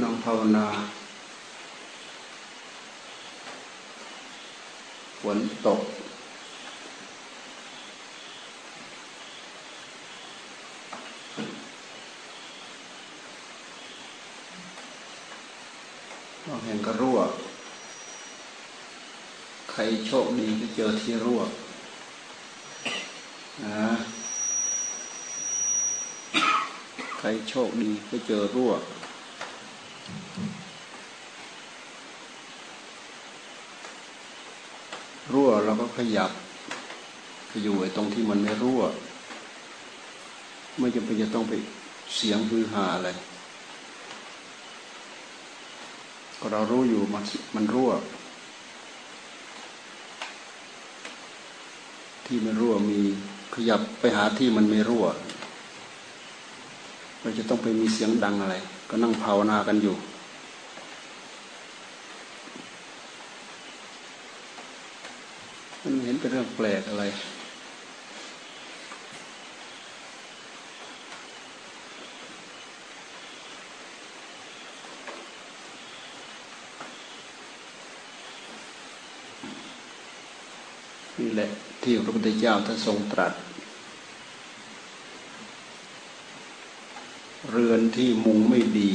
นั่งภาวนาฝนตกเห็นก็รั่ว ใครโชคดีก็เจอที่รั่วนะใครโชคดีก็เจอรั่วรั่วเราก็ ขยับไปอยู่ไอ้ตรงที่มันไม่รั่ว ไม่จำเป็นจะต้องไปเสียงฮือหาอะไรก็เรารู้อยู่มันมันรั่ว ที่มันรั่วมีขยับไปหาที่มันไม่รั่วเราจะต้องไปมีเสียงดังอะไร ก็นั่งภาวนากันอยู่มัน เป็นเรื่องแปลกอะไร นี่แหละที่พระพุทธเจ้าท่านทรงตรัส เรือนที่มุงไม่ดี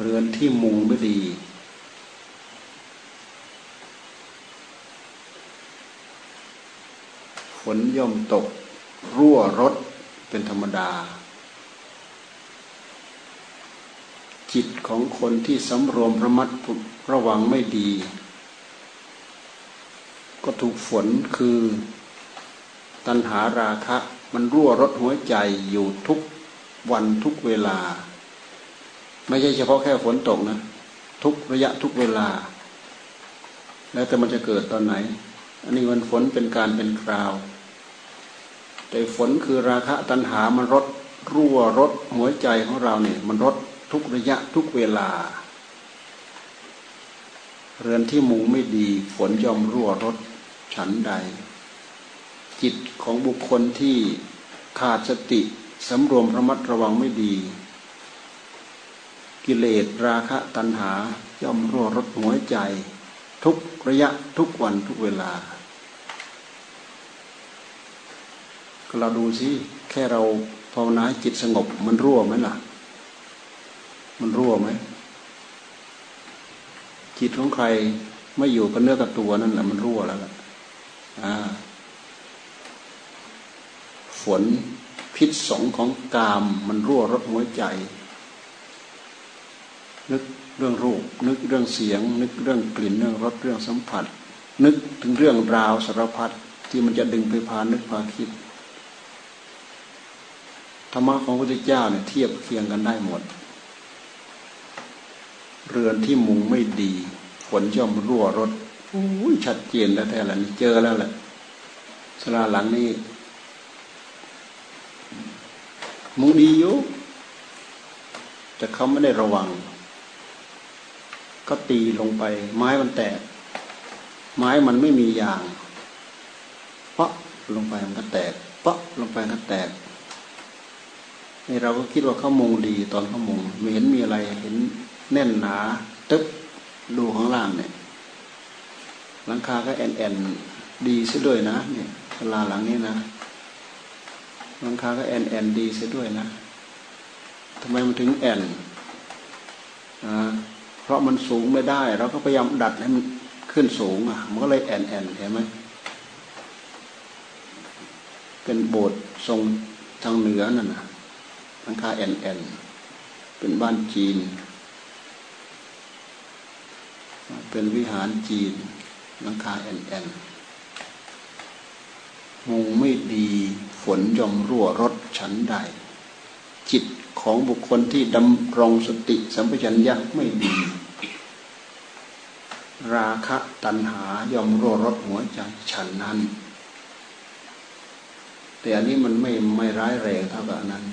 เรือนที่มุงไม่ดีฝ นย่อมตก รั่วรถเป็นธรรมดา จิตของคนที่สำรวมระมัดระวังไม่ดี ก็ถูกฝนคือ ตัณหาราคะ มันรั่วรถหัวใจอยู่ทุกวันทุกเวลา ไม่ใช่เฉพาะแค่ฝนตกนะ ทุกระยะทุกเวลา แล้วแต่มันจะเกิดตอนไหน อันนี้มันฝนเป็นการเป็นคราว แต่ฝนคือราคะตัณหามันรดรั่วรดหัวใจของเราเนี่ยมันรดทุกระยะทุกเวลา เรือนที่มุงไม่ดีฝนย่อมรั่วรดฉันใด จิตของบุคคลที่ขาดสติสำรวมระมัดระวังไม่ดี กิเลสราคะตัณหาย่อมรั่วรดหัวใจ ทุกระยะทุกวันทุกเวลา เราดูสิแค่เราภาวนาจิตสงบ มันรั่วไหมล่ะ มันรั่วไหมจิตของใครไม่อยู่กับเนื้อกับตัวนั่นแหละมันรั่วแล้วล่ะฝนพิษสงของกามมันรั่วรถหัวใจ นึกเรื่องรูป นึกเรื่องเสียง นึกเรื่องกลิ่นเรื่องรสเรื่องสัมผัส นึกถึงเรื่องราวสารพัดที่มันจะดึงไปพานึกพาคิด ธรรมะของพระพุทธเจ้าเนี่ยเทียบเคียงกันได้หมด เรือนที่มุงไม่ดีฝนย่อมรั่วรถอุ้ยชัดเจนแล้วแต่ละนี่เจอแล้วแหละสลาหลังนี้มุงดีอยู่แต่เขาไม่ได้ระวัง ก็ตีลงไป ไม้มันแตก ไม้มันไม่มียางปะลงไปมันก็แตกปะลงไปก็แตก นี่เราก็คิดว่าเขามงดีตอนเขามงไม่เห็นมีอะไรเห็นแน่นหนาตึ๊บดูข้างล่างเนี่ย หลังคาก็แอนแอนดีซะด้วยนะเนี่ยลาหลังนี้นะหลังคาก็แอนแอนดีซะด้วยนะทำไมมันถึงแอ่นอ่าเพราะมันสูงไม่ได้ เราก็พยายามดัดให้มันขึ้นสูงอะมันก็เลยแอ่นแอ่นเห็นไหมเป็นโบสถ์ทรงทางเหนือนั่นนะ หลังคาแอ่นแอ่นเป็นบ้านจีน เป็นวิหารจีนหลังคาแอ่นแอ่นมุงไม่ดีฝนย่อมรั่วรถฉันใด จิตของบุคคลที่ดำรงสติสัมปชัญญะไม่ดี ราคะตัณหาย่อมรั่วรถหัวใจฉันนั้น แต่อันนี้มันไม่ไม่ร้ายแรงเท่ากับนั้น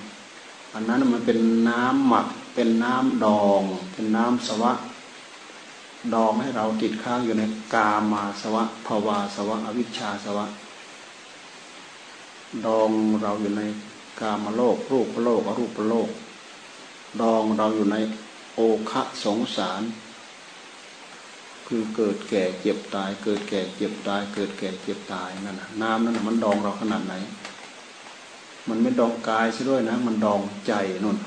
อันนั้นมันเป็นน้ำหมัก เป็นน้ำดอง เป็นน้ำสวะ ดองให้เราติดค้างอยู่ในกามาสวะภาวาสวะ อวิชชาสวะ ดองเราอยู่ในกามโลก รูปโลกอรูปโลก ดองเราอยู่ในโอคะสงสาร คือเกิดแก่เจ็บตาย เกิดแก่เจ็บตาย เกิดแก่เจ็บตายนั่นนะน้ำนั่นมันดองเราขนาดไหน มันไม่ดองกายซะด้วยนะ มันดองใจนุ่น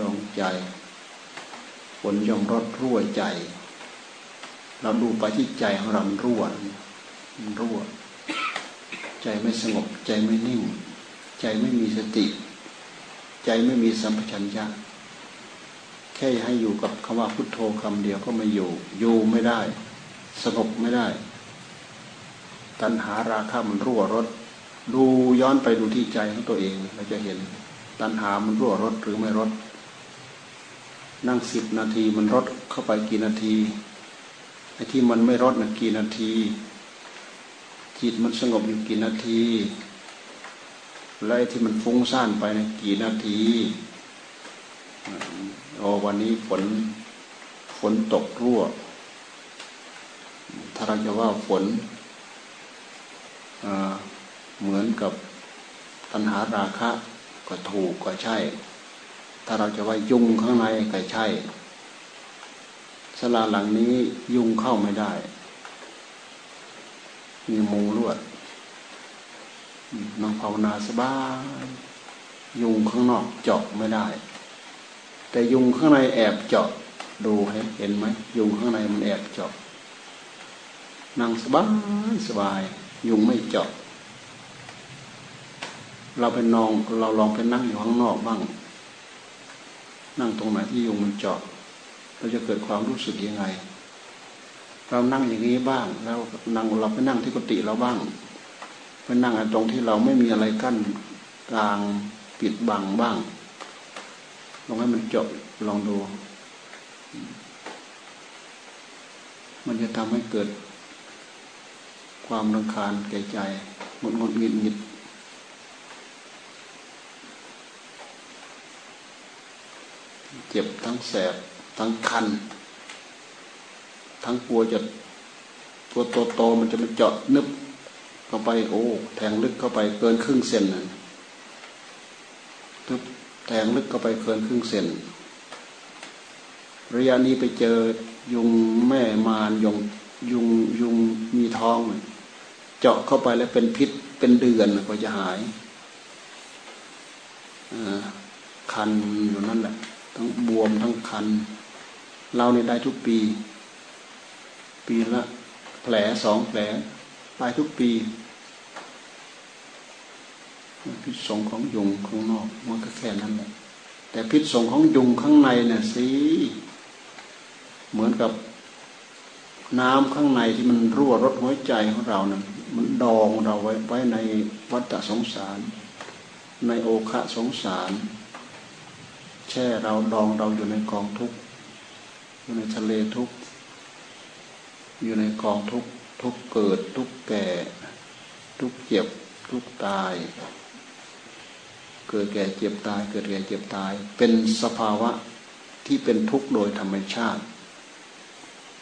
ดองใจฝนยอมรดรั่วใจ เราดูไปที่ใจของเรามันรั่วมันรั่ว ใจไม่สงบ ใจไม่นิ่ง ใจไม่มีสติ ใจไม่มีสัมปชัญญะแค่ให้อยู่กับคำว่าพุทโธคำเดียวก็ไม่อยู่ อยู่ไม่ได้ สงบไม่ได้ ตัณหาราคะมันรั่วรถ ดูย้อนไปดูที่ใจของตัวเองเราจะเห็นตัณหามันรั่วรถหรือไม่รถ นั่งสิบนาทีมันรถเข้าไปกี่นาทีไอ้ที่มันไม่รถนะกี่นาที จิตมันสงบอยู่กี่นาที แล้วไอ้ที่มันฟุ้งซ่านไปนะกี่นาทีโอ้วันนี้ฝนฝนตกรั่ว ถ้าเราจะว่าฝน เหมือนกับตัณหาราคะก็ถูกก็ใช่ ถ้าเราจะว่ายุงข้างในก็ใช่สลาหลังนี้ยุงเข้าไม่ได้ มีมุงลวดนองภาวนาสบายยุงข้างนอกเจาะไม่ได้ แต่ยุงข้างในแอบเจาะดูเห็นไหมยุงข้างในมันแอบเจาะนั่งสบายสบาย ยุงไม่เจาะ เราไปนองเราลองไปนั่งอยู่ข้างนอกบ้าง นั่งตรงไหนที่ยุงมันเจาะ เราจะเกิดความรู้สึกยังไง เรานั่งอย่างนี้บ้างแล้วนั่งเราไปนั่งที่กุฏิเราบ้าง ไปนั่งตรงที่เราไม่มีอะไรกั้นกลางปิดบังบ้างลองให้มันจบลองดู มันจะทำให้เกิดความรังคาญแก่ใจหงุดหงิดหงิดหงิด เจ็บทั้งแสบ ทั้งคัน ทั้งกลัวจะตัวโตโตมันจะมาเจาะนึบเข้าไปโอ้แทงลึกเข้าไปเกินครึ่งเซนนะทึบแทงลึกเข้าไปเกินครึ่งเซนระยะนี้ไปเจอยุงแม่มารยงยุงยุงมีท้อง เจาะเข้าไปแล้วเป็นพิษเป็นเดือนก็จะหายคันอยู่นั่นแหละ ทั้งบวมทั้งคัน เราเนี่ยได้ทุกปี ปีละแผลสองแผลตายทุกปีพิษสงของยุงข้างนอกมันก็แค่นั้นแหละแต่พิษสงของยุงข้างในเนี่ยสิเหมือนกับน้ำข้างในที่มันรั่วรดหัวใจของเรานะ่ะมันดองเราไว้ไว้ในวัฏสงสาร ในโอคะสงสาร แช่เราดองเราอยู่ในกองทุกข์อยู่ในทะเลทุกข์อยู่ในกองทุกข์ทุกเกิดทุกแก่ ทุกเจ็บ ทุกตาย เกิดแก่เจ็บตาย เกิดแก่เจ็บตาย เป็นสภาวะที่เป็นทุกข์โดยธรรมชาติ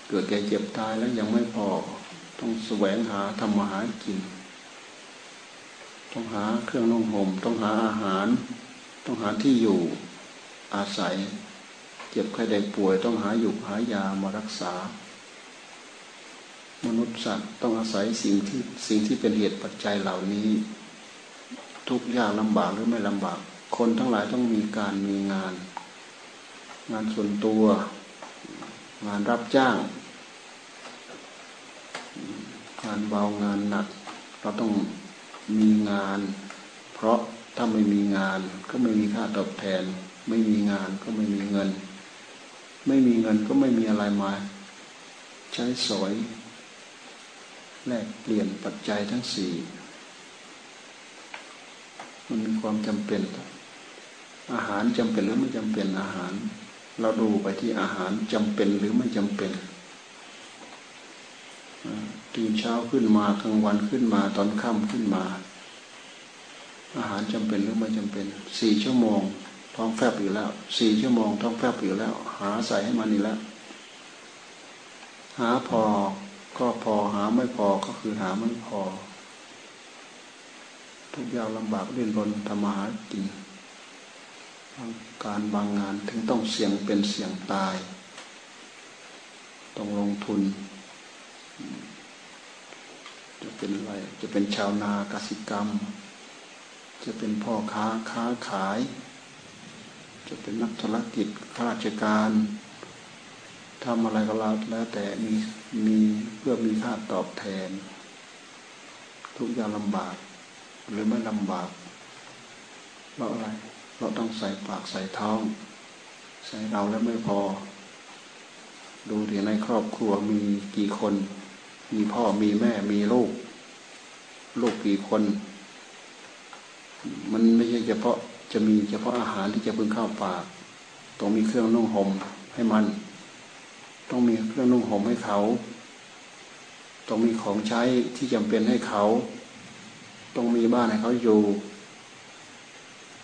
เกิดแก่เจ็บตายแล้วยังไม่พอ ต้องแสวงหาทำมาหากิน ต้องหาเครื่องนุ่งห่ม ต้องหาอาหาร ต้องหาที่อยู่ อาศัย เจ็บไข้ได้ป่วยต้องหาอยู่หายามารักษา มนุษย์สัตว์ต้องอาศัยสิ่งที่สิ่งที่เป็นเหตุปัจจัยเหล่านี้ ทุกยากลำบากหรือไม่ลำบาก คนทั้งหลายต้องมีการมีงาน งานส่วนตัว งานรับจ้าง งานเบางานหนัก เราต้องมีงาน เพราะถ้าไม่มีงานก็ไม่มีค่าตอบแทน ไม่มีงานก็ไม่มีเงิน ไม่มีเงินก็ไม่มีอะไรมา ใช้สอยแลกเปลี่ยนปัจจัยทั้งสี่มันมีความจำเป็น อาหารจำเป็นหรือไม่จำเป็นอาหาร เราดูไปที่อาหารจำเป็นหรือไม่จำเป็นตื่นเช้าขึ้นมากลางวันขึ้นมาตอนค่ำขึ้นมา อาหารจำเป็นหรือไม่จำเป็นสี่ชั่วโมง ท้องแฟบอยู่แล้วสี่ชั่วโมงท้องแฟบอยู่แล้ว หาใส่ให้มันนี่แล้ว หาพอก็พอหาไม่พอก็คือหาไม่พอทุกอย่างลำบากเรียนรนทำมาหากินบางการบางงานถึงต้องเสี่ยงเป็นเสี่ยงตาย ต้องลงทุน จะเป็นอะไรจะเป็นชาวนากสิกรรม จะเป็นพ่อค้าค้าขาย จะเป็นนักธุรกิจข้าราชการทำอะไรก็แล้วแล้วแต่มีมีเพื่อมีค่าตอบแทน ทุกอย่างลำบาก หรือไม่ลำบาก เราอะไร เราต้องใส่ปากใส่ท้อง ใส่เราแล้วไม่พอ ดูที่ในครอบครัวมีกี่คน มีพ่อมีแม่มีลูก ลูกกี่คน มันไม่ใช่เฉพาะ จะมีเฉพาะอาหารที่จะพึงเข้าปากต้องมีเครื่องนุ่งห่มให้มัน ต้องมีเครื่องนุ่งห่มให้เขา ต้องมีของใช้ที่จำเป็นให้เขา ต้องมีบ้านให้เขาอยู่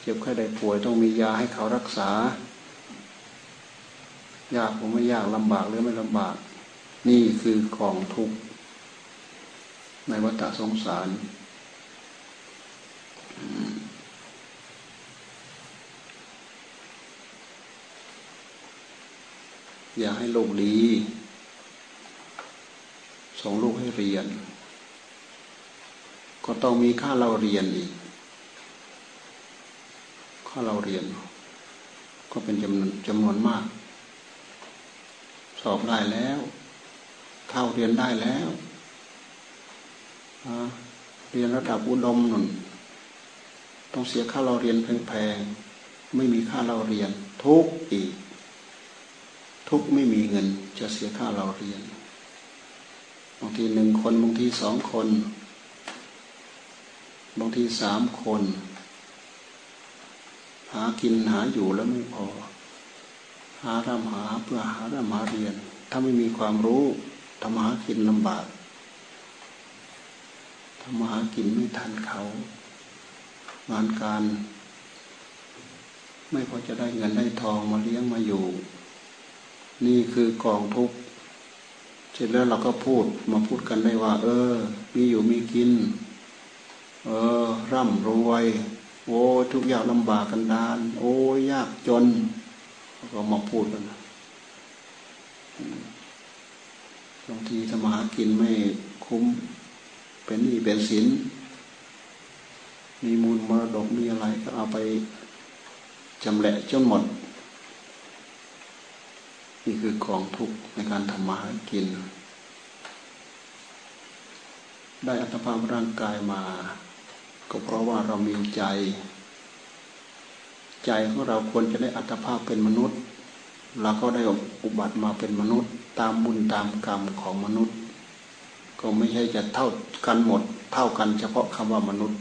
เจ็บไข้ได้ป่วยต้องมียาให้เขารักษา ยากผมไม่ยากลำบากหรือไม่ลำบาก นี่คือกองทุกข์ในวัฏสงสาร อยากให้ลูกดี ส่งลูกให้เรียน ก็ต้องมีค่าเราเรียนอีกข้าเราเรียน ก็เป็นจำนวนจำนวนมาก สอบได้แล้ว เข้าเรียนได้แล้วเรียนระดับอุดมนุ่นต้องเสียค่าเราเรียนแพงๆ ไม่มีค่าเราเรียนทุกอีก ทุกไม่มีเงินจะเสียค่าเราเรียนบางทีหนึ่งคนบางทีสองคน บางทีสามคน หากินหาอยู่แล้วไม่พอ หาทำหาเพื่อหาทำหาเรียน ถ้าไม่มีความรู้ทำหากินลำบากทำหากินไม่ทันเขา งานการ ไม่พอจะได้เงินได้ทองมาเลี้ยงมาอยู่ นี่คือกองทุกข์เสร็จแล้วเราก็พูดมาพูดกันได้ว่า เออ มีอยู่มีกิน เออ ร่ำรวย โอ้ทุกอย่างลำบากกันดาน โอ้ยากจนก็มาพูดกันบางทีสมากินไม่คุ้ม เป็นนี่เป็นสินมีมูลมรดกมีอะไรก็เอาไปจำแหละจนหมด นี่คือกองทุกข์ในการทำมาหากิน ได้อัตภาพร่างกายมา ก็เพราะว่าเรามีใจ ใจของเราควรจะได้อัตภาพเป็นมนุษย์เราก็ได้อุบัติมาเป็นมนุษย์ ตามบุญตามกรรมของมนุษย์ ก็ไม่ใช่จะเท่ากันหมด เท่ากันเฉพาะคำว่ามนุษย์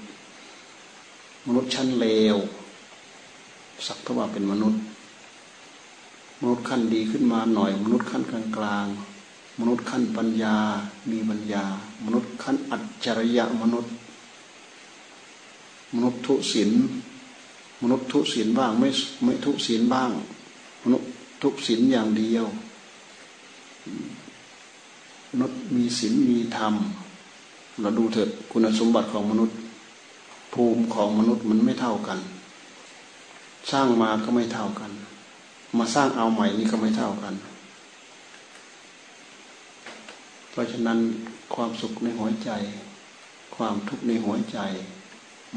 มนุษย์ชั้นเลวสักเท่าว่าเป็นมนุษย์ มนุษย์ขั้นดีขึ้นมาหน่อย มนุษย์ขั้นกลางกลางมนุษย์ขั้นปัญญา มีปัญญา มนุษย์ขั้นอัจฉริยะมนุษย์ มนุษย์ทุศีลมนุษย์ทุศีลบ้างไม่ไม่ทุศีลบ้าง มนุษย์ทุศีลอย่างเดียว มนุษย์มีศีลมีธรรม เราดูเถิดคุณสมบัติของมนุษย์ ภูมิของมนุษย์มันไม่เท่ากัน สร้างมาก็ไม่เท่ากัน มาสร้างเอาใหม่นี่ก็ไม่เท่ากัน เพราะฉะนั้นความสุขในหัวใจ ความทุกข์ในหัวใจ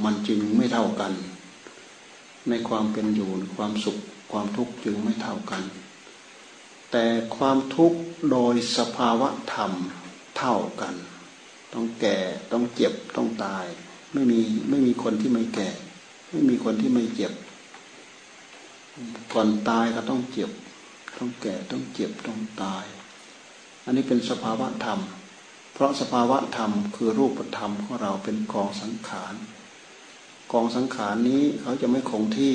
มันจึงไม่เท่ากัน ในความเป็นอยู่ความสุขความทุกข์จึงไม่เท่ากัน แต่ความทุกข์โดยสภาวะธรรมเท่ากัน ต้องแก่ต้องเจ็บต้องตาย ไม่มีไม่มีคนที่ไม่แก่ ไม่มีคนที่ไม่เจ็บ ก่อนตายก็ต้องเจ็บ ต้องแก่ต้องเจ็บต้องตาย อันนี้เป็นสภาวะธรรม เพราะสภาวะธรรมคือรูปธรรมของเราเป็นกองสังขารกองสังขารนี้เขาจะไม่คงที่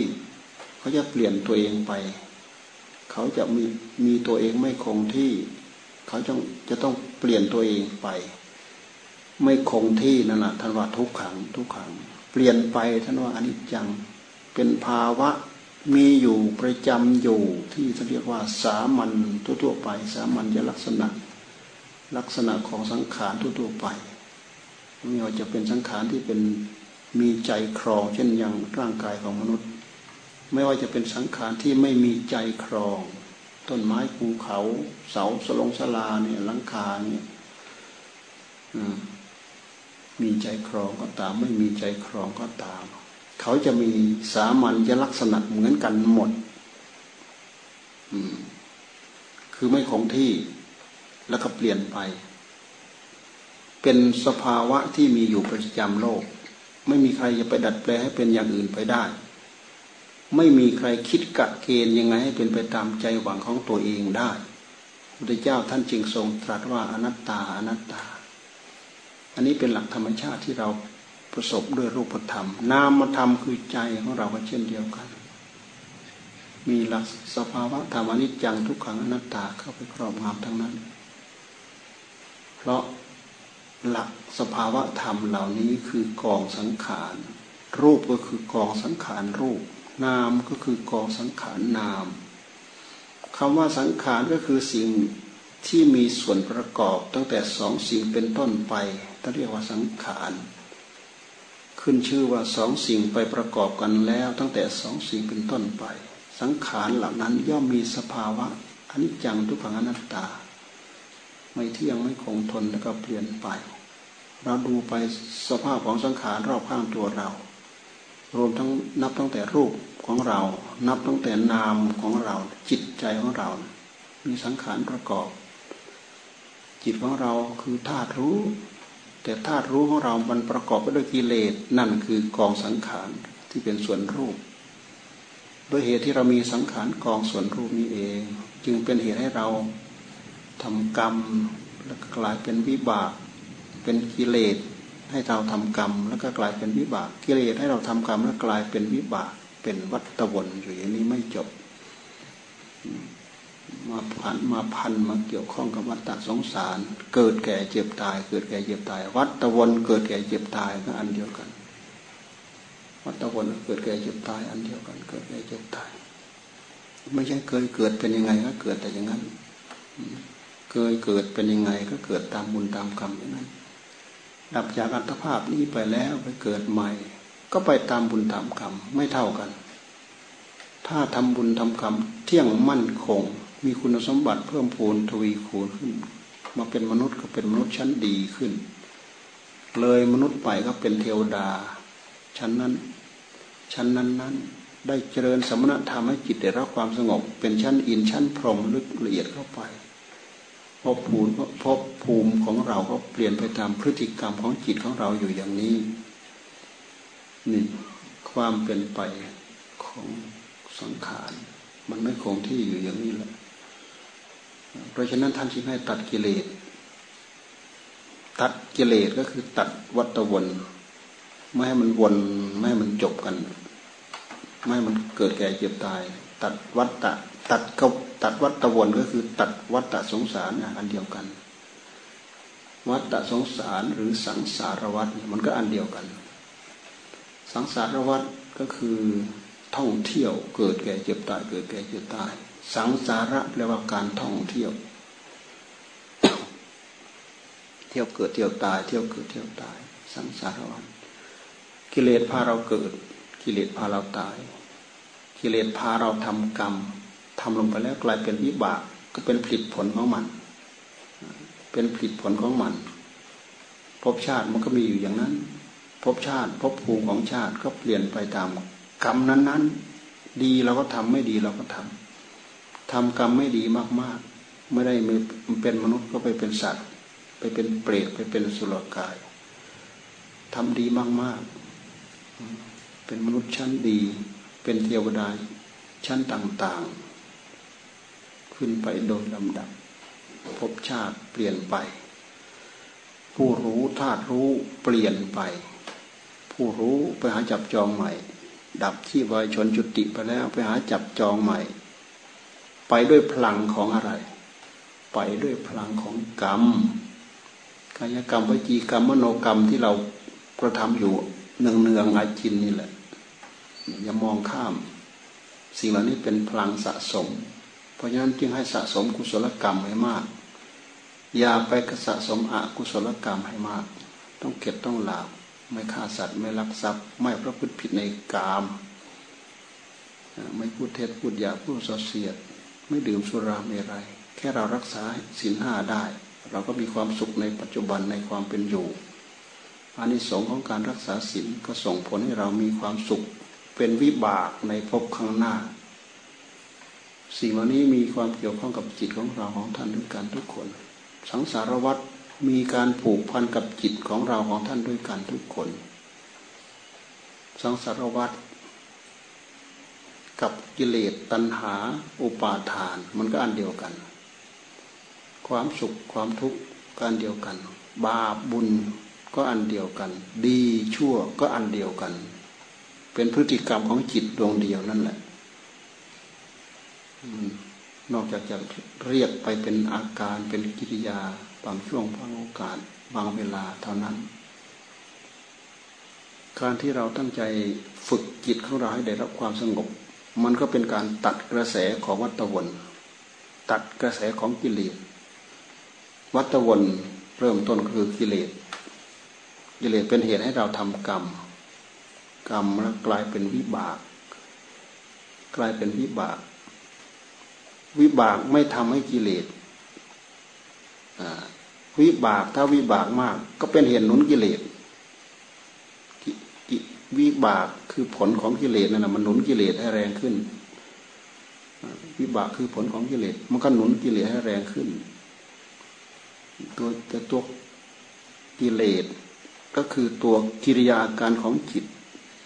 เขาจะเปลี่ยนตัวเองไป เขาจะมีมีตัวเองไม่คงที่ เขาจะจะต้องเปลี่ยนตัวเองไป ไม่คงที่นั่นแหละท่านว่าทุกขังทุกขัง เปลี่ยนไปท่านว่าอนิจจังเป็นภาวะ มีอยู่ประจำอยู่ที่เรียกว่าสามัญทั่วๆไป สามัญลักษณะ ลักษณะของสังขารทั่วๆไปไม่ว่าจะเป็นสังขารที่เป็นมีใจครอง เช่นอย่างร่างกายของมนุษย์ ไม่ว่าจะเป็นสังขารที่ไม่มีใจครอง ต้นไม้ภูเขาเสาสลงสลาเนี่ยลังคาเนี่ยมีใจครองก็ตาม ไม่มีใจครองก็ตาม เขาจะมีสามัญลักษณะเหมือนกันหมด คือไม่คงที่แล้วก็เปลี่ยนไป เป็นสภาวะที่มีอยู่ประจำโลก ไม่มีใครจะไปดัดแปลงให้เป็นอย่างอื่นไปได้ ไม่มีใครคิดกะเกณฑ์ยังไงให้เป็นไปตามใจหวังของตัวเองได้พระเจ้าท่านจึงทรงตรัสว่าอนัตตาอนัตตา อันนี้เป็นหลักธรรมชาติที่เรา ประสบด้วยรูปธรรม นามธรรมคือใจของเราก็เช่นเดียวกัน มีหลักสภาวะธรรมอนิจจังทุกขังอนัตตาเข้าไปครอบงำทั้งนั้น เพราะหลักสภาวะธรรมเหล่านี้คือกองสังขาร รูปก็คือกองสังขารรูป นามก็คือกองสังขารนามคำว่าสังขารก็คือสิ่งที่มีส่วนประกอบตั้งแต่สองสิ่งเป็นต้นไปต้องเรียกว่าสังขาร ขึ้นชื่อว่าสองสิ่งไปประกอบกันแล้ว ตั้งแต่สองสิ่งเป็นต้นไป สังขารเหล่านั้นย่อมมีสภาวะอนิจจังทุกขังอนัตตา ไม่เที่ยงไม่คงทนแล้วก็เปลี่ยนไป เราดูไปสภาพของสังขารรอบข้างตัวเรา รวมทั้งนับตั้งแต่รูปของเรา นับตั้งแต่นามของเรา จิตใจของเรา มีสังขารประกอบ จิตของเราคือธาตุรู้ แต่ธาตุรู้ของเรามันประกอบไปด้วยกิเลสนั่นคือกองสังขารที่เป็นส่วนรูปโดยเหตุที่เรามีสังขารกองส่วนรูปนี้เอง จึงเป็นเหตุให้เราทำกรรมแล้วก็กลายเป็นวิบาก เป็นกิเลสให้เราทำกรรม แล้วก็กลายเป็นวิบากกิเลสให้เราทำกรรมแล้วกลายเป็นวิบาก เป็นวัฏวนอยู่อย่างนี้ไม่จบ มาพันมาพันมาเกี่ยวข้องกับวัฏสงสาร เกิดแก่เจ็บตาย เกิดแก่เจ็บตาย วัฏวนเกิดแก่เจ็บตายก็อันเดียวกัน วัฏวนเกิดแก่เจ็บตาย อันเดียวกัน เกิดแก่เจ็บตาย ไม่ใช่เคยเกิดเป็นยังไงก็เกิดแต่อย่างนั้น เคยเกิดเป็นยังไงก็เกิดตามบุญตามกรรมอย่างนั้น ดับจากอัตภาพนี้ไปแล้วไปเกิดใหม่ ก็ไปตามบุญตามกรรมไม่เท่ากัน ถ้าทำบุญทำกรรมเที่ยงมั่นคง มีคุณสมบัติเพิ่มพูนทวีคูณขึ้น มาเป็นมนุษย์ก็เป็นมนุษย์ชั้นดีขึ้น เลยมนุษย์ไปก็เป็นเทวดา ชั้นนั้น ชั้นนั้นนั้นได้เจริญสมณธรรมให้จิตได้รับความสงบ เป็นชั้นอินชั้นพรหมลึกละเอียดเข้าไปพบภูมิพบภูมิของเราก็เปลี่ยนไปตามพฤติกรรมของจิตของเราอยู่อย่างนี้นี่ความเป็นไปของสังขาร มันไม่คงที่อยู่อย่างนี้แหละ เพราะฉะนั้นท่านจึงให้ตัดกิเลส ตัดกิเลสก็คือตัดวัตวน ไม่ให้มันวน ไม่ให้มันจบกัน ไม่ให้มันเกิดแก่เจ็บตาย ตัดวัตตะตัดกับตัดวัตวนก็คือ ตัดวัตตะสงสารอันเดียวกัน วัตตะสงสารหรือสังสารวัตมันก็อันเดียวกัน สังสารวัตก็คือท่องเที่ยวเกิดแก่เจ็บตาย เกิดแก่เจ็บตาย สังสาระแปลว่าการท่องเที่ยว เที่ยวเกิดเที่ยวตาย เที่ยวเกิดเที่ยวตาย สังสารวัตกิเลสพาเราเกิด กิเลสพาเราตาย กิเลสพาเราทำกรรมทำลงไปแล้วกลายเป็นวิบากก็เป็นผลิตผลของมัน เป็นผลิตผลของมันภพชาติมันก็มีอยู่อย่างนั้นภพชาติภพภูมิของชาติก็เปลี่ยนไปตามกรรมนั้น ๆ ดีเราก็ทำไม่ดีเราก็ทำ ทำกรรมไม่ดีมากๆ ไม่ได้เป็นมนุษย์ก็ไปเป็นสัตว์ ไปเป็นเปรตไปเป็นสุรกายทำดีมากๆ เป็นมนุษย์ชั้นดี เป็นเทวดาชั้นต่างๆ ขึ้นไปโดยลำดับ ภพชาติเปลี่ยนไป ผู้รู้ธาตุรู้เปลี่ยนไป ผู้รู้ไปหาจับจองใหม่ ดับที่วายชนจุติไปแล้วไปหาจับจองใหม่ ไปด้วยพลังของอะไร ไปด้วยพลังของกรรม กายกรรมวิจีกรรมมโนกรรมที่เรากระทำอยู่เนืองเนืองอาจินนี่แหละ อย่ามองข้าม สิ่งเหล่านี้เป็นพลังสะสม เพราะฉะนั้นจึงให้สะสมกุศลกรรมให้มาก อย่าไปกสะสมอกุศลกรรมให้มาก ต้องเก็บต้องหลาบไม่ฆ่าสัตว์ไม่ลักทรัพย์ ไม่ประพฤติผิดในกาม ไม่พูดเท็จพูดหยาพูดส่อเสียด ไม่ดื่มสุราเมรัยแค่เรารักษาศีลห้าได้ เราก็มีความสุขในปัจจุบันในความเป็นอยู่อานิสงส์ของการรักษาศีลก็ส่งผลให้เรามีความสุขเป็นวิบากในภพข้างหน้า สิ่งเหล่านี้มีความเกี่ยวข้องกับจิตของเราของท่านด้วยกันทุกคน สังสารวัตรมีการผูกพันกับจิตของเราของท่านด้วยกันทุกคน สังสารวัตร กับกิเลสตัณหา อุปาทาน มันก็อันเดียวกัน ความสุขความทุกข์ก็อันเดียวกัน บาปบุญก็อันเดียวกัน ดีชั่วก็อันเดียวกัน เป็นพฤติกรรมของจิตดวงเดียวนั่นแหละนอกจากจะเรียกไปเป็นอาการเป็นกิริยา บางช่วงบางโอกาส บางเวลาเท่านั้น การที่เราตั้งใจฝึกจิตของเราให้ได้รับความสงบ มันก็เป็นการตัดกระแสของวัตวนตัดกระแสของกิเลสวัตวนเริ่มต้นคือกิเลสกิเลสเป็นเหตุให้เราทำกรรม กรรมแล้วกลายเป็นวิบาก กลายเป็นวิบาก วิบากไม่ทำให้กิเลสวิบากถ้าวิบากมาก ก็เป็นเหตุหนุนกิเลส วิบากคือผลของกิเลสนั่นแหะมันหนุนกิเลสให้แรงขึ้น วิบากคือผลของกิเลสมันก็หนุนกิเลสให้แรงขึ้น ตัวแต่ตัวกิเลสก็คือตัวกิริยาการของจิต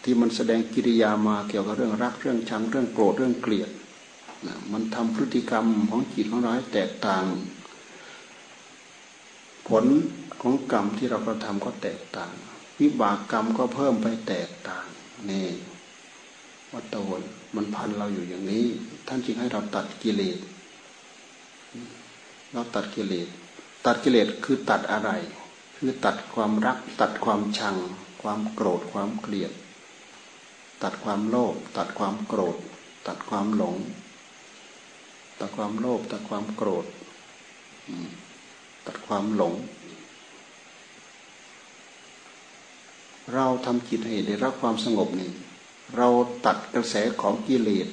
ที่มันแสดงกิริยามาเกี่ยวกับเรื่องรักเรื่องชังเรื่องโกรธเรื่องเกลียดมันทำพฤติกรรมของจิตของเราให้แตกต่าง ผลของกรรมที่เรากระทำก็แตกต่าง วิบากกรรมก็เพิ่มไปแตกต่างนี่วัตวนมันพันเราอยู่อย่างนี้ ท่านจึงให้เราตัดกิเลสเราตัดกิเลสตัดกิเลสคือตัดอะไร คือตัดความรัก ตัดความชัง ความโกรธความเกลียด ตัดความโลภตัดความโกรธ ตัดความหลง ตัดความโลภตัดความโกรธตัดความหลง เราทำจิตให้ได้รับความสงบนี่เราตัดกระแสของกิเลส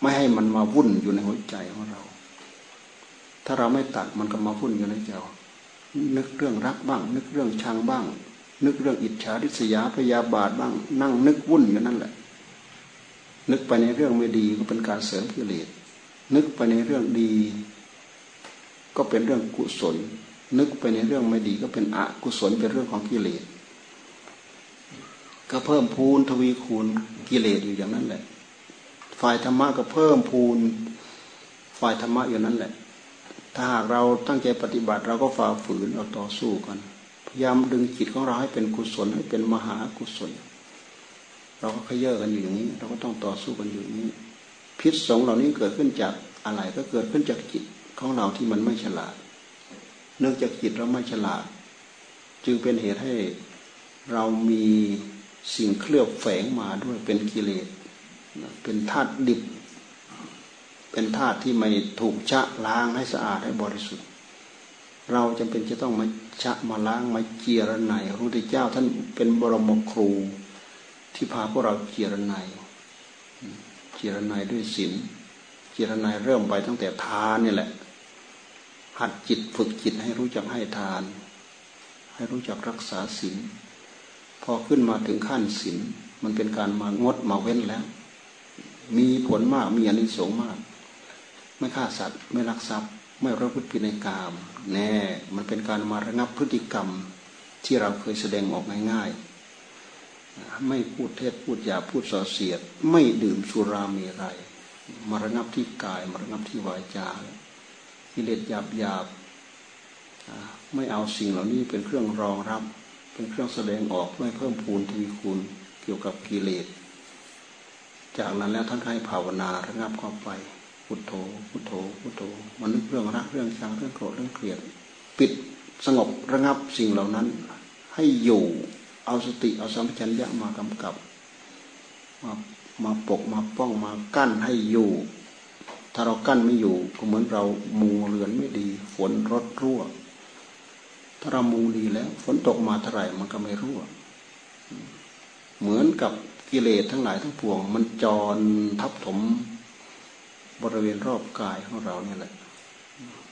ไม่ให้มันมาวุ่นอยู่ในหัวใจของเรา ถ้าเราไม่ตัดมันก็มาวุ่นอยู่ในใจนึกเรื่องรักบ้าง นึกเรื่องชังบ้าง นึกเรื่องอิจฉาริษยาพยาบาทบ้าง นั่งนึกวุ่นอยู่นั่นแหละ นึกไปในเรื่องไม่ดีก็เป็นการเสริมกิเลสนึกไปในเรื่องดี ก็เป็นเรื่องกุศล นึกไปในเรื่องไม่ดีก็เป็นอกุศลเป็นเรื่องของกิเลส ก็เพิ่มพูนทวีคูณกิเลสอยู่อย่างนั้นแหละ ฝ่ายธรรมะก็เพิ่มพูนฝ่ายธรรมะอยู่นั้นแหละ ถ้าหากเราตั้งใจปฏิบัติเราก็ฝ่าฝืนเราต่อสู้กัน พยายามดึงจิตของเราให้เป็นกุศลให้เป็นมหากุศล เราก็ขย่อกันอยู่อย่างนี้ เราก็ต้องต่อสู้กันอยู่อย่างนี้ พิษสงเหล่านี้เกิดขึ้นจากอะไรก็เกิดขึ้นจากจิตของเราที่มันไม่ฉลาด เนื่องจากจิตเราไม่ฉลาด จึงเป็นเหตุให้เรามี สิ่งเคลือบแฝงมาด้วยเป็นกิเลสเป็นธาตุดิบ เป็นธาตุที่ไม่ถูกชะล้างให้สะอาดให้บริสุทธิ์ เราจำเป็นจะต้องมาชะมาล้างมาเจียรไนพระพุทธเจ้าท่านเป็นบรมครู ที่พาพวกเราเจียรไนเจียรไนด้วยศีลเจียรไนเริ่มไปตั้งแต่ทานนี่แหละ หัดจิตฝึกจิตให้รู้จักให้ทาน ให้รู้จักรักษาศีล พอขึ้นมาถึงขั้นศีลมันเป็นการมางดมาเว้นแล้ว มีผลมากมีอนิสงส์มาก ไม่ฆ่าสัตว์ ไม่ลักทรัพย์ ไม่ประพฤติผิดในกามแน่มันเป็นการมาระงับพฤติกรรมที่เราเคยแสดงออกง่ายๆ ไม่พูดเท็จพูดหยาพูดส่อเสียด ไม่ดื่มสุรามีไรมาระงับที่กายมาระงับที่วาจากิเลสหยาบหยาบไม่เอาสิ่งเหล่านี้เป็นเครื่องรองรับ เป็นเครื่องแสดงออกเพื่อเพิ่มพูนทวีคูณเกี่ยวกับกิเลส จากนั้นแล้วท่านให้ภาวนาระงับเข้าไปพุทโธพุทโธพุทโธมันนึกเรื่องรักเรื่องชังเรื่องโกรธเรื่องเกลียด ปิดสงบระงับสิ่งเหล่านั้น ให้อยู่เอาสติเอาสัมผัสัญญะมากำกับ มามาปกมาป้องมากั้นให้อยู่ ถ้าเรากั้นไม่อยู่ก็เหมือนเรามุงเรือนไม่ดี ฝนรดรั่ว ถ้าเรามุงดีแล้ว ฝนตกมาเท่าไหร่มันก็ไม่รั่ว เหมือนกับกิเลสทั้งหลายทั้งปวง มันจรทับถมบริเวณรอบกายของเราเนี่ยแหละ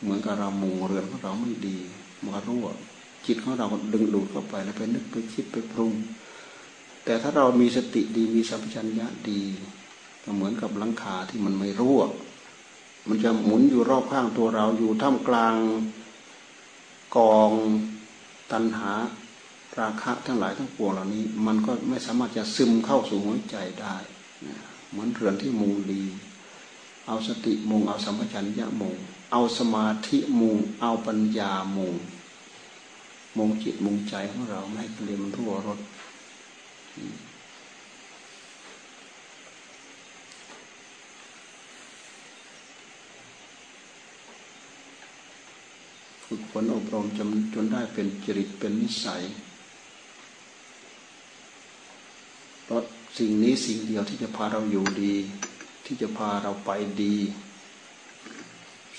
เหมือนกับเรามุงเรือนของเราไม่ดีมันก็รั่ว จิตของเราดึงดูดเข้าไปแล้วไปนึกไปคิดไปปรุง แต่ถ้าเรามีสติดีมีสัมปชัญญะดีก็เหมือนกับหลังคาที่มันไม่รั่ว มันจะหมุนอยู่รอบข้างตัวเราอยู่ท่ามกลาง กองตันหาราคะทั้งหลายทั้งปวงเหล่านี้ มันก็ไม่สามารถจะซึมเข้าสู่หัวใจได้เหมือนเรือนที่มุงดี เอาสติมุงเอาสัมปชัญญะมุงเอาสมาธิมุงเอาปัญญามุงมุงจิตมุงใจของเราไม่ให้เลียมันทั่วรถ ฝึกฝนอบรมจนจนได้เป็นจริตเป็นนิสัยเพราะสิ่งนี้สิ่งเดียวที่จะพาเราอยู่ดี ที่จะพาเราไปดี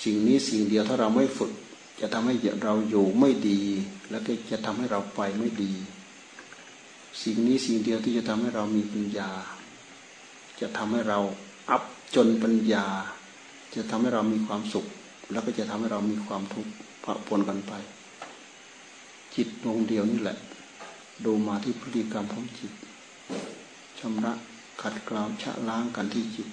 สิ่งนี้สิ่งเดียวถ้าเราไม่ฝึก จะทำให้เราอยู่ไม่ดี แล้วก็จะทำให้เราไปไม่ดี สิ่งนี้สิ่งเดียวที่จะทำให้เรามีปัญญา จะทำให้เราอัพจนปัญญา จะทำให้เรามีความสุข แล้วก็จะทำให้เรามีความทุกข์ปะปนกันไป จิตดวงเดียวนี่แหละ ดูมาที่พฤติกรรมของจิตชำระขัดเกลาชะล้างกันที่จิต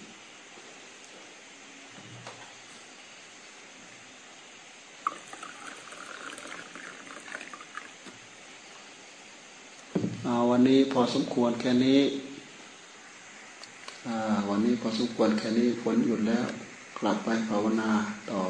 วันนี้พอสมควรแค่นี้วันนี้พอสมควรแค่นี้ฝนหยุดแล้ว กลับไปภาวนาต่อ